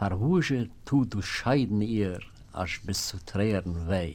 Par huje tu du scheiden ihr, as bis zu trären weh.